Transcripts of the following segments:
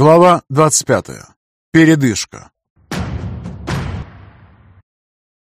Глава 25. Передышка.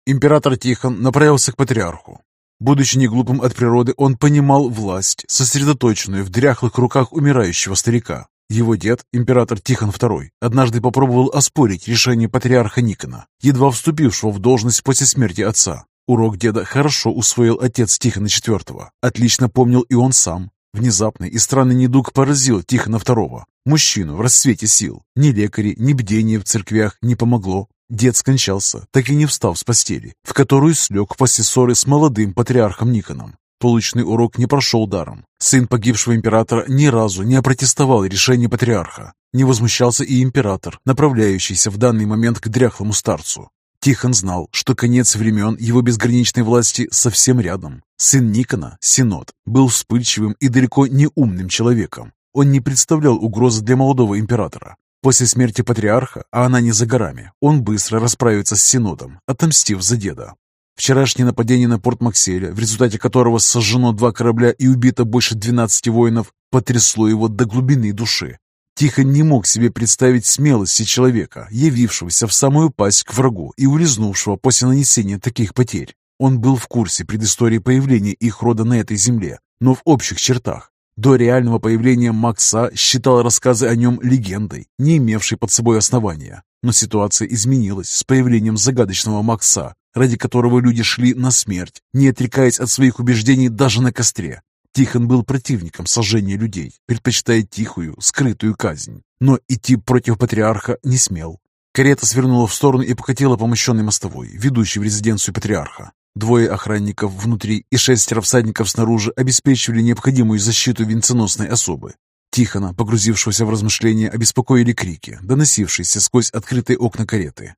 Император Тихон направился к патриарху. Будучи неглупым от природы, он понимал власть, сосредоточенную в дряхлых руках умирающего старика. Его дед, император Тихон II, однажды попробовал оспорить решение патриарха Никона, едва вступившего в должность после смерти отца. Урок деда хорошо усвоил отец Тихона IV. Отлично помнил и он сам. Внезапный и странный недуг поразил Тихона II, мужчину в расцвете сил. Ни лекари, ни бдение в церквях не помогло. Дед скончался, так и не встав с постели, в которую слег после ссоры с молодым патриархом Никоном. Полученный урок не прошел даром. Сын погибшего императора ни разу не опротестовал решение патриарха. Не возмущался и император, направляющийся в данный момент к дряхлому старцу. Тихон знал, что конец времен его безграничной власти совсем рядом. Сын Никона, Синод, был вспыльчивым и далеко не умным человеком. Он не представлял угрозы для молодого императора. После смерти патриарха, а она не за горами, он быстро расправится с Синодом, отомстив за деда. Вчерашнее нападение на порт Макселя, в результате которого сожжено два корабля и убито больше 12 воинов, потрясло его до глубины души. Тихо не мог себе представить смелости человека, явившегося в самую пасть к врагу и улизнувшего после нанесения таких потерь. Он был в курсе предыстории появления их рода на этой земле, но в общих чертах. До реального появления Макса считал рассказы о нем легендой, не имевшей под собой основания. Но ситуация изменилась с появлением загадочного Макса, ради которого люди шли на смерть, не отрекаясь от своих убеждений даже на костре. Тихон был противником сожжения людей, предпочитая тихую, скрытую казнь. Но идти против патриарха не смел. Карета свернула в сторону и покатила по мощенной мостовой, ведущей в резиденцию патриарха. Двое охранников внутри и шестеро всадников снаружи обеспечивали необходимую защиту венценосной особы. Тихона, погрузившегося в размышления, обеспокоили крики, доносившиеся сквозь открытые окна кареты.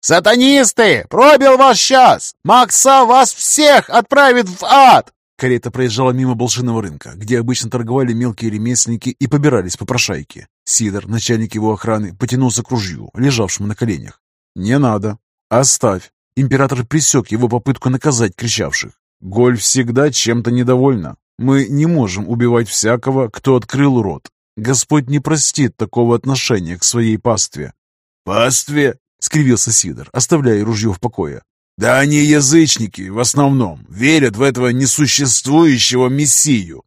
«Сатанисты! Пробил ваш час! Макса вас всех отправит в ад!» Карета проезжала мимо Болшиного рынка, где обычно торговали мелкие ремесленники и побирались попрошайки. Сидор, начальник его охраны, потянулся к ружью, лежавшему на коленях. «Не надо. Оставь». Император пресек его попытку наказать кричавших. «Голь всегда чем-то недовольна. Мы не можем убивать всякого, кто открыл рот. Господь не простит такого отношения к своей пастве». «Пастве?» — скривился Сидор, оставляя ружье в покое. Да они язычники в основном, верят в этого несуществующего мессию.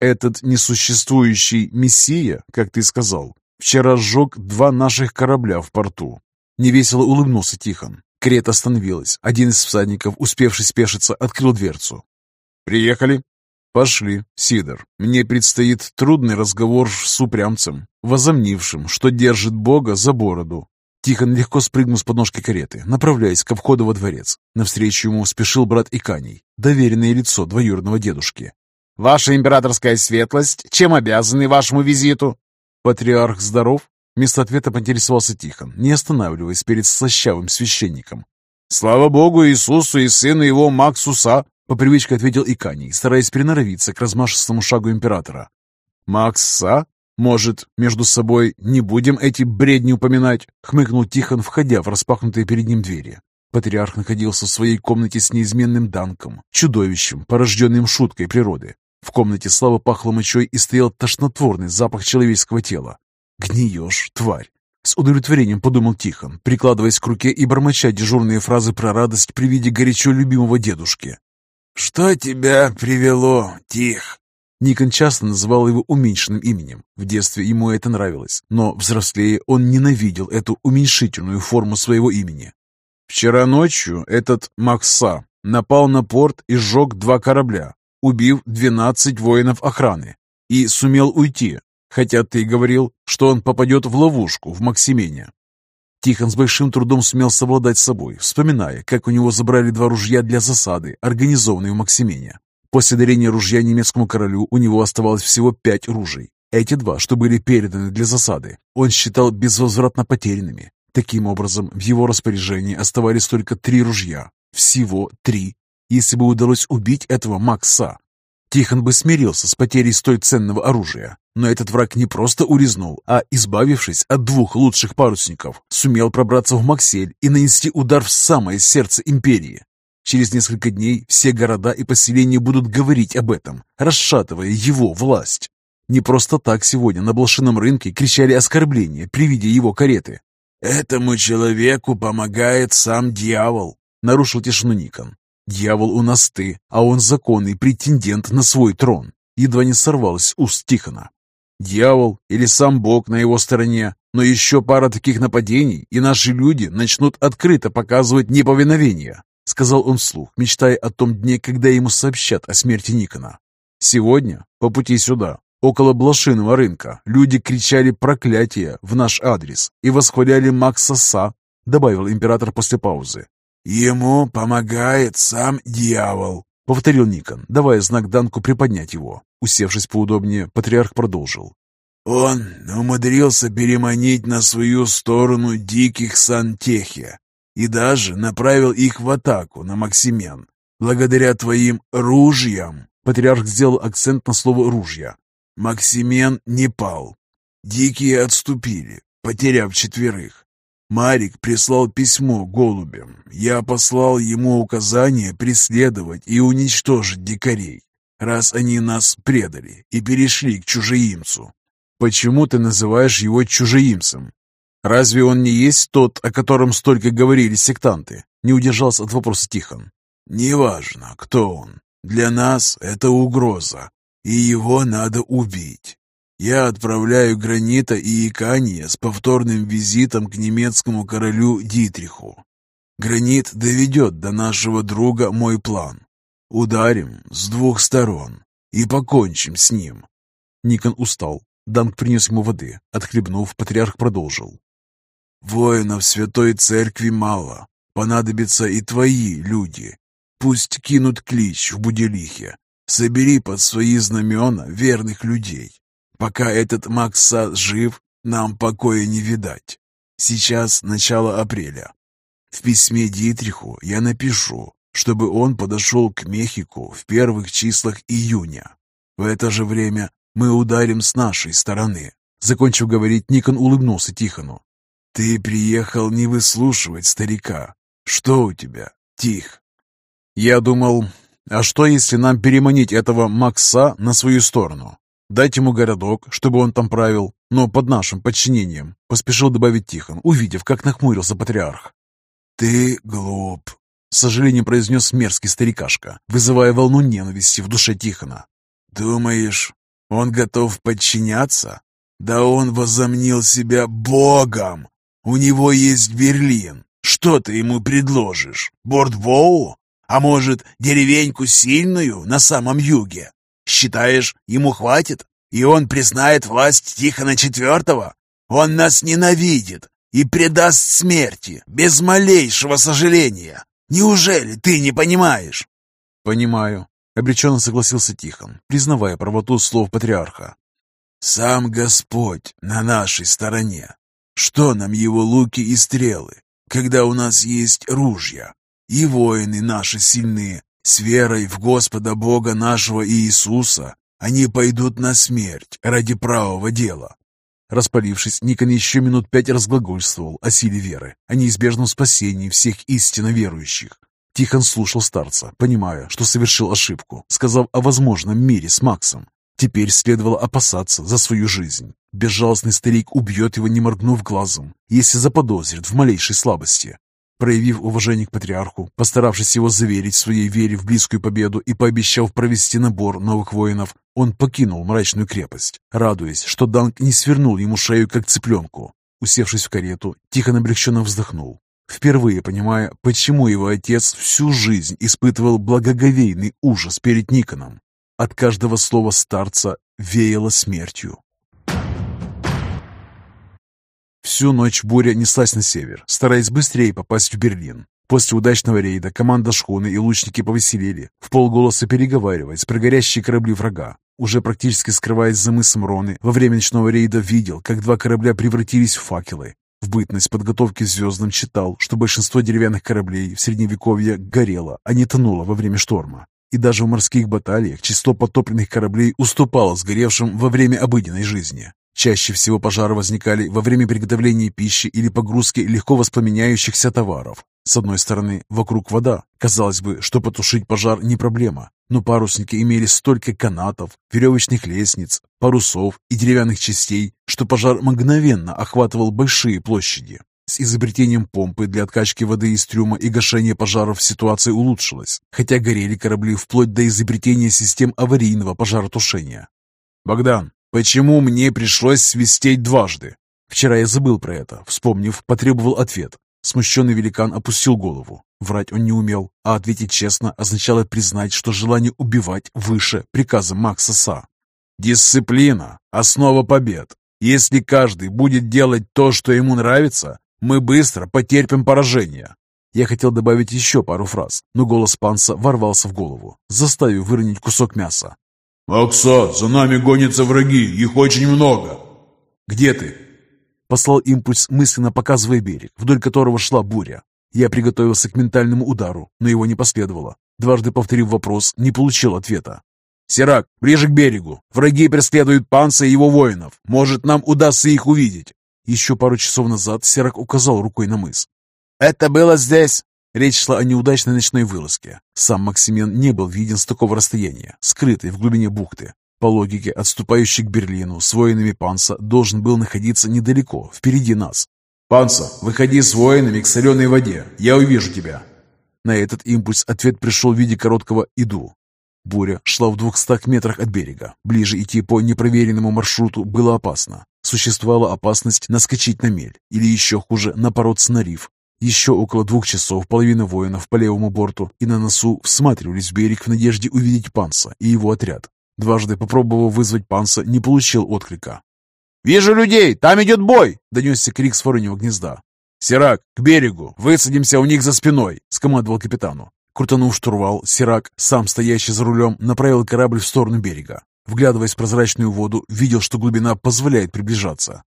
Этот несуществующий мессия, как ты сказал, вчера сжег два наших корабля в порту. Невесело улыбнулся Тихон. Крета остановилась. Один из всадников, успевший спешиться, открыл дверцу. «Приехали?» «Пошли, Сидор. Мне предстоит трудный разговор с упрямцем, возомнившим, что держит Бога за бороду, Тихон легко спрыгнул с подножки кареты, направляясь ко входу во дворец. Навстречу ему спешил брат Иканий, доверенное лицо двоюродного дедушки. «Ваша императорская светлость, чем обязаны вашему визиту?» «Патриарх здоров?» Вместо ответа поинтересовался Тихон, не останавливаясь перед слащавым священником. «Слава Богу Иисусу и сыну его Максуса!» По привычке ответил Иканий, стараясь приноровиться к размашистому шагу императора. «Макса?» «Может, между собой не будем эти бредни упоминать?» — хмыкнул Тихон, входя в распахнутые перед ним двери. Патриарх находился в своей комнате с неизменным Данком, чудовищем, порожденным шуткой природы. В комнате слава пахло мочой и стоял тошнотворный запах человеческого тела. «Гниешь, тварь!» С удовлетворением подумал Тихон, прикладываясь к руке и бормоча дежурные фразы про радость при виде горячо любимого дедушки. «Что тебя привело, Тих?» Никон часто называл его уменьшенным именем. В детстве ему это нравилось, но взрослее он ненавидел эту уменьшительную форму своего имени. Вчера ночью этот Макса напал на порт и сжег два корабля, убив 12 воинов охраны, и сумел уйти, хотя ты говорил, что он попадет в ловушку в Максимене. Тихон с большим трудом сумел совладать с собой, вспоминая, как у него забрали два ружья для засады, организованные в Максимене. После дарения ружья немецкому королю у него оставалось всего пять ружей. Эти два, что были переданы для засады, он считал безвозвратно потерянными. Таким образом, в его распоряжении оставались только три ружья. Всего три. Если бы удалось убить этого Макса, Тихон бы смирился с потерей столь ценного оружия. Но этот враг не просто урезнул, а, избавившись от двух лучших парусников, сумел пробраться в Максель и нанести удар в самое сердце империи. Через несколько дней все города и поселения будут говорить об этом, расшатывая его власть. Не просто так сегодня на блошином рынке кричали оскорбления при виде его кареты. «Этому человеку помогает сам дьявол», — нарушил тишину Никон. «Дьявол у нас ты, а он законный претендент на свой трон», едва не сорвалось с уст Тихона. «Дьявол или сам Бог на его стороне, но еще пара таких нападений, и наши люди начнут открыто показывать неповиновение», сказал он вслух, мечтая о том дне, когда ему сообщат о смерти Никона. «Сегодня, по пути сюда, Около блошиного рынка люди кричали проклятия в наш адрес и восхваляли Макса Са, добавил император после паузы. «Ему помогает сам дьявол», — повторил Никон, давая знак Данку приподнять его. Усевшись поудобнее, патриарх продолжил. «Он умудрился переманить на свою сторону диких сантехи и даже направил их в атаку на Максимен. Благодаря твоим ружьям...» Патриарх сделал акцент на слово «ружья». Максимен не пал. Дикие отступили, потеряв четверых. Марик прислал письмо голубям. Я послал ему указание преследовать и уничтожить дикарей, раз они нас предали и перешли к чужеимцу. Почему ты называешь его чужеимцем? Разве он не есть тот, о котором столько говорили сектанты? Не удержался от вопроса Тихон. Неважно, кто он. Для нас это угроза и его надо убить. Я отправляю Гранита и Икания с повторным визитом к немецкому королю Дитриху. Гранит доведет до нашего друга мой план. Ударим с двух сторон и покончим с ним. Никон устал. Данк принес ему воды. Отхлебнув, патриарх продолжил. «Воинов Святой Церкви мало. Понадобятся и твои люди. Пусть кинут клич в Буделихе, Собери под свои знамена верных людей. Пока этот Макса жив, нам покоя не видать. Сейчас начало апреля. В письме Дитриху я напишу, чтобы он подошел к Мехику в первых числах июня. В это же время мы ударим с нашей стороны. Закончив говорить, Никон улыбнулся Тихону. «Ты приехал не выслушивать старика. Что у тебя, Тих?» «Я думал, а что, если нам переманить этого Макса на свою сторону? Дать ему городок, чтобы он там правил, но под нашим подчинением, поспешил добавить Тихон, увидев, как нахмурился патриарх. «Ты глуп», — с сожалением произнес мерзкий старикашка, вызывая волну ненависти в душе Тихона. «Думаешь, он готов подчиняться? Да он возомнил себя богом! У него есть Берлин. Что ты ему предложишь? Бордвоу? А может, деревеньку сильную на самом юге? Считаешь, ему хватит? И он признает власть Тихона Четвертого? Он нас ненавидит и предаст смерти без малейшего сожаления. Неужели ты не понимаешь?» «Понимаю», — обреченно согласился Тихон, признавая правоту слов патриарха. «Сам Господь на нашей стороне. Что нам его луки и стрелы, когда у нас есть ружья? И воины наши сильны, с верой в Господа Бога нашего Иисуса, они пойдут на смерть ради правого дела. Распалившись, Никон еще минут пять разглагольствовал о силе веры, о неизбежном спасении всех истинно верующих. Тихон слушал старца, понимая, что совершил ошибку, сказав о возможном мире с Максом. Теперь следовало опасаться за свою жизнь. Безжалостный старик убьет его, не моргнув глазом, если заподозрит в малейшей слабости. Проявив уважение к патриарху, постаравшись его заверить в своей вере в близкую победу и пообещав провести набор новых воинов, он покинул мрачную крепость, радуясь, что Данк не свернул ему шею, как цыпленку. Усевшись в карету, Тихон облегченно вздохнул, впервые понимая, почему его отец всю жизнь испытывал благоговейный ужас перед Никоном. От каждого слова старца веяло смертью. Всю ночь буря неслась на север, стараясь быстрее попасть в Берлин. После удачного рейда команда шхуны и лучники повеселели, в полголоса переговариваясь про горящие корабли врага. Уже практически скрываясь за мысом Роны, во время ночного рейда видел, как два корабля превратились в факелы. В бытность подготовки звездным читал, что большинство деревянных кораблей в Средневековье горело, а не тонуло во время шторма. И даже в морских баталиях число потопленных кораблей уступало сгоревшим во время обыденной жизни. Чаще всего пожары возникали во время приготовления пищи или погрузки легко воспламеняющихся товаров. С одной стороны, вокруг вода. Казалось бы, что потушить пожар не проблема. Но парусники имели столько канатов, веревочных лестниц, парусов и деревянных частей, что пожар мгновенно охватывал большие площади. С изобретением помпы для откачки воды из трюма и гашения пожаров ситуация улучшилась, хотя горели корабли вплоть до изобретения систем аварийного пожаротушения. «Богдан, почему мне пришлось свистеть дважды?» Вчера я забыл про это, вспомнив, потребовал ответ. Смущенный великан опустил голову. Врать он не умел, а ответить честно означало признать, что желание убивать выше приказа Макса Са. «Дисциплина – основа побед. Если каждый будет делать то, что ему нравится, мы быстро потерпим поражение. Я хотел добавить еще пару фраз, но голос панца ворвался в голову, заставив выронить кусок мяса. «Макса, за нами гонятся враги, их очень много!» «Где ты?» Послал импульс, мысленно показывая берег, вдоль которого шла буря. Я приготовился к ментальному удару, но его не последовало. Дважды повторив вопрос, не получил ответа. «Сирак, ближе к берегу. Враги преследуют панца и его воинов. Может, нам удастся их увидеть». Еще пару часов назад Серак указал рукой на мыс. «Это было здесь!» Речь шла о неудачной ночной вылазке. Сам Максимен не был виден с такого расстояния, скрытый в глубине бухты. По логике, отступающий к Берлину с воинами Панса должен был находиться недалеко, впереди нас. «Панса, выходи с воинами к соленой воде, я увижу тебя!» На этот импульс ответ пришел в виде короткого «иду». Буря шла в двухстах метрах от берега. Ближе идти по непроверенному маршруту было опасно. Существовала опасность наскочить на мель или еще хуже напороться на риф. Еще около двух часов половина воинов по левому борту и на носу всматривались в берег в надежде увидеть Панса и его отряд. Дважды попробовав вызвать Панса, не получил отклика. «Вижу людей! Там идет бой!» — донесся крик с вороньего гнезда. «Сирак, к берегу! Высадимся у них за спиной!» — скомандовал капитану. Крутанув штурвал, Сирак, сам стоящий за рулем, направил корабль в сторону берега. Вглядываясь в прозрачную воду, видел, что глубина позволяет приближаться.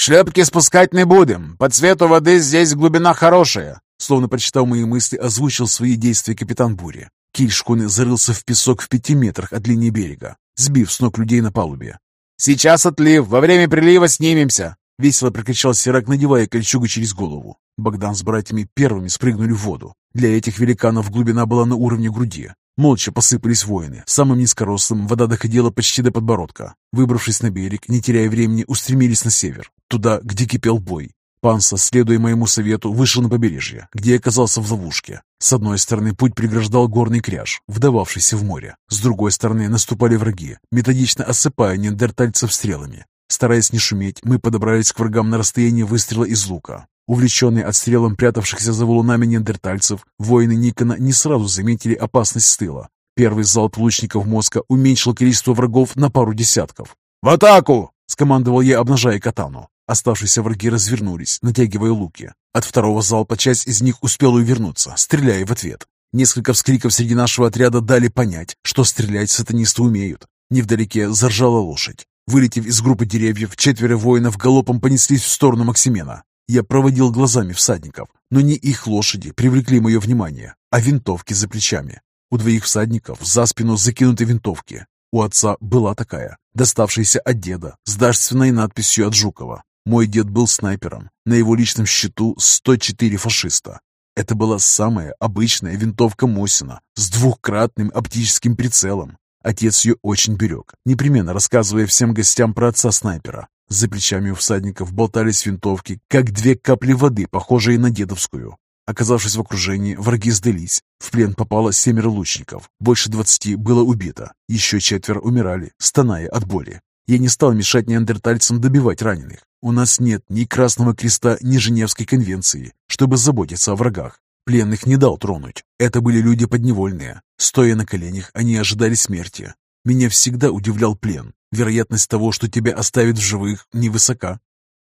«Шлепки спускать не будем. По цвету воды здесь глубина хорошая», словно прочитав мои мысли, озвучил свои действия капитан Бури. Киль шкуны зарылся в песок в пяти метрах от линии берега, сбив с ног людей на палубе. «Сейчас отлив. Во время прилива снимемся!» Весело прокричал Сирак, надевая кольчугу через голову. Богдан с братьями первыми спрыгнули в воду. Для этих великанов глубина была на уровне груди. Молча посыпались воины. Самым низкорослым вода доходила почти до подбородка. Выбравшись на берег, не теряя времени, устремились на север, туда, где кипел бой. Панса, следуя моему совету, вышел на побережье, где оказался в ловушке. С одной стороны путь преграждал горный кряж, вдававшийся в море. С другой стороны наступали враги, методично осыпая неандертальцев стрелами. Стараясь не шуметь, мы подобрались к врагам на расстоянии выстрела из лука. Увлеченные отстрелом прятавшихся за валунами неандертальцев, воины Никона не сразу заметили опасность с тыла. Первый залп лучников мозга уменьшил количество врагов на пару десятков. «В атаку!» — скомандовал я, обнажая катану. Оставшиеся враги развернулись, натягивая луки. От второго залпа часть из них успела увернуться, стреляя в ответ. Несколько вскриков среди нашего отряда дали понять, что стрелять сатанисты умеют. Невдалеке заржала лошадь. Вылетев из группы деревьев, четверо воинов галопом понеслись в сторону Максимена. Я проводил глазами всадников, но не их лошади привлекли мое внимание, а винтовки за плечами. У двоих всадников за спину закинуты винтовки. У отца была такая, доставшаяся от деда, с дарственной надписью от Жукова. Мой дед был снайпером. На его личном счету 104 фашиста. Это была самая обычная винтовка Мосина с двухкратным оптическим прицелом. Отец ее очень берег, непременно рассказывая всем гостям про отца снайпера. За плечами у всадников болтались винтовки, как две капли воды, похожие на дедовскую. Оказавшись в окружении, враги сдались. В плен попало семеро лучников. Больше двадцати было убито. Еще четверо умирали, стоная от боли. Я не стал мешать неандертальцам добивать раненых. У нас нет ни Красного Креста, ни Женевской конвенции, чтобы заботиться о врагах. Пленных не дал тронуть. Это были люди подневольные. Стоя на коленях, они ожидали смерти. Меня всегда удивлял плен. Вероятность того, что тебя оставят в живых, невысока.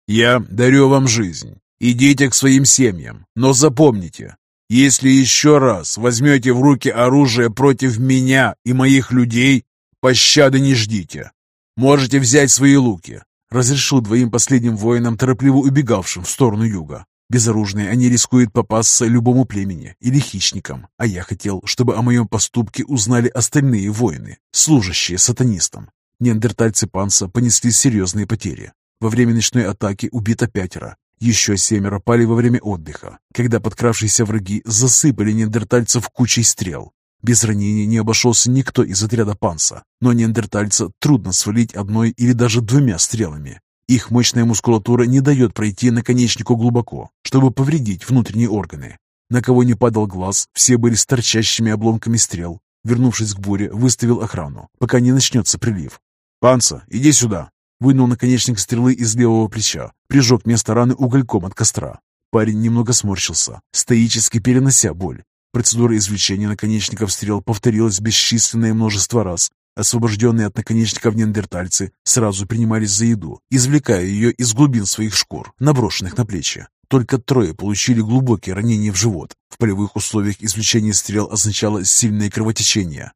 «Я дарю вам жизнь. Идите к своим семьям. Но запомните, если еще раз возьмете в руки оружие против меня и моих людей, пощады не ждите. Можете взять свои луки», — разрешил двоим последним воинам, торопливо убегавшим в сторону юга. Безоружные они рискуют попасться любому племени или хищникам, а я хотел, чтобы о моем поступке узнали остальные воины, служащие сатанистам. Неандертальцы Панса понесли серьезные потери. Во время ночной атаки убито пятеро. Еще семеро пали во время отдыха, когда подкравшиеся враги засыпали неандертальцев кучей стрел. Без ранений не обошелся никто из отряда панца, но неандертальца трудно свалить одной или даже двумя стрелами. Их мощная мускулатура не дает пройти наконечнику глубоко, чтобы повредить внутренние органы. На кого не падал глаз, все были с торчащими обломками стрел. Вернувшись к буре, выставил охрану, пока не начнется прилив. «Панца, иди сюда!» Вынул наконечник стрелы из левого плеча, прижег место раны угольком от костра. Парень немного сморщился, стоически перенося боль. Процедура извлечения наконечников стрел повторилась бесчисленное множество раз. Освобожденные от наконечников неандертальцы сразу принимались за еду, извлекая ее из глубин своих шкур, наброшенных на плечи. Только трое получили глубокие ранения в живот. В полевых условиях извлечение стрел означало сильное кровотечение.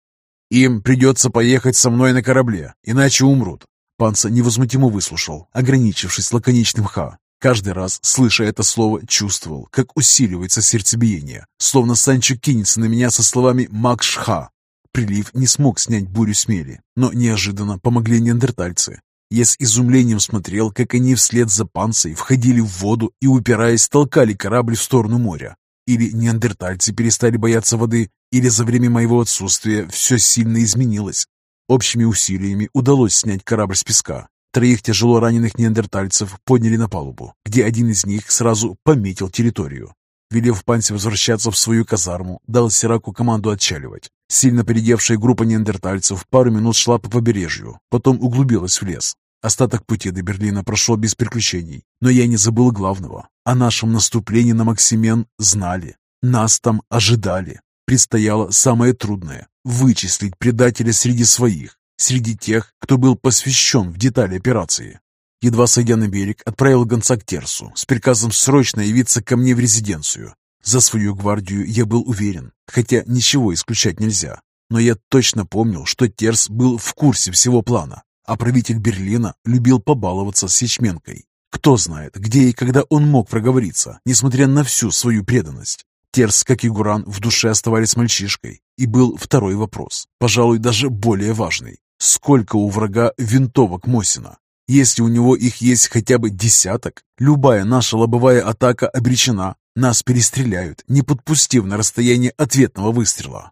«Им придется поехать со мной на корабле, иначе умрут. Панца невозмутимо выслушал, ограничившись лаконичным «ха». Каждый раз, слыша это слово, чувствовал, как усиливается сердцебиение, словно Санчо кинется на меня со словами «Макшха». Прилив не смог снять бурю смели, но неожиданно помогли неандертальцы. Я с изумлением смотрел, как они вслед за панцей входили в воду и, упираясь, толкали корабль в сторону моря. Или неандертальцы перестали бояться воды, или за время моего отсутствия все сильно изменилось. Общими усилиями удалось снять корабль с песка. Троих тяжело раненых неандертальцев подняли на палубу, где один из них сразу пометил территорию. Велев Пансе возвращаться в свою казарму, дал Сираку команду отчаливать. Сильно передевшая группа неандертальцев пару минут шла по побережью, потом углубилась в лес. Остаток пути до Берлина прошел без приключений, но я не забыл главного. О нашем наступлении на Максимен знали, нас там ожидали. Предстояло самое трудное – вычислить предателя среди своих, среди тех, кто был посвящен в детали операции. Едва сойдя на берег, отправил гонца к Терсу с приказом срочно явиться ко мне в резиденцию. За свою гвардию я был уверен, хотя ничего исключать нельзя. Но я точно помнил, что Терс был в курсе всего плана, а правитель Берлина любил побаловаться с ячменкой. Кто знает, где и когда он мог проговориться, несмотря на всю свою преданность. Терс, как и Гуран, в душе оставались мальчишкой. И был второй вопрос, пожалуй, даже более важный. Сколько у врага винтовок Мосина? Если у него их есть хотя бы десяток, любая наша лобовая атака обречена. Нас перестреляют, не подпустив на расстояние ответного выстрела.